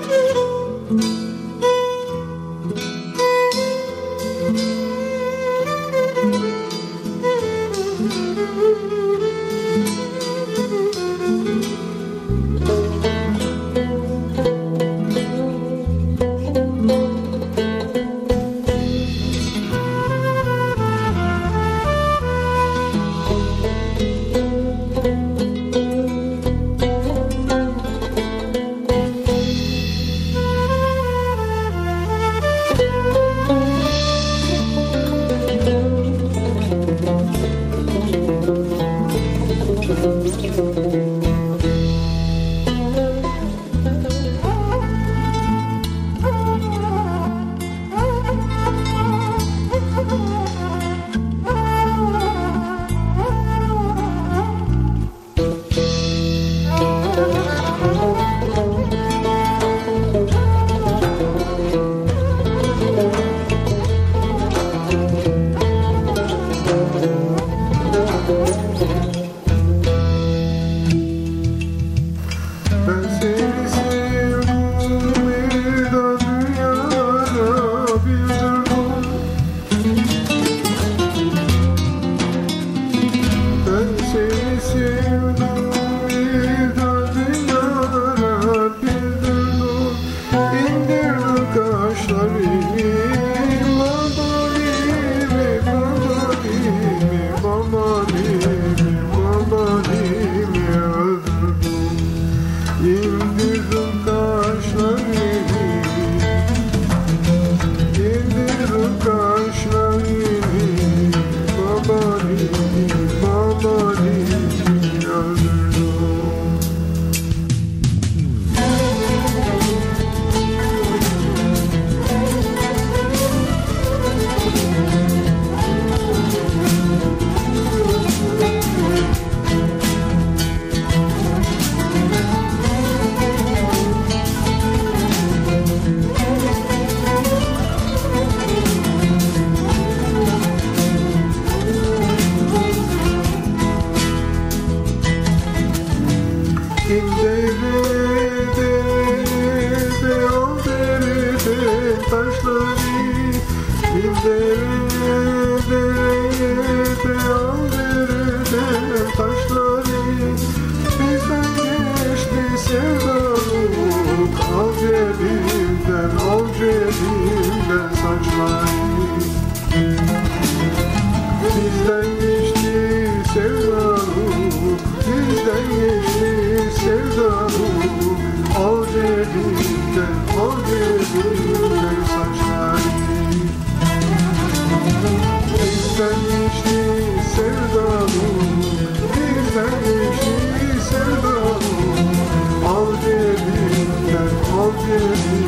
Música Música you. sevdalım Al cebimden, al cebimden saçmayı Bizden geçti sevdalım Bizden geçti sevdalım Al cebimden, al cebimden saçmayı Bizden geçti you.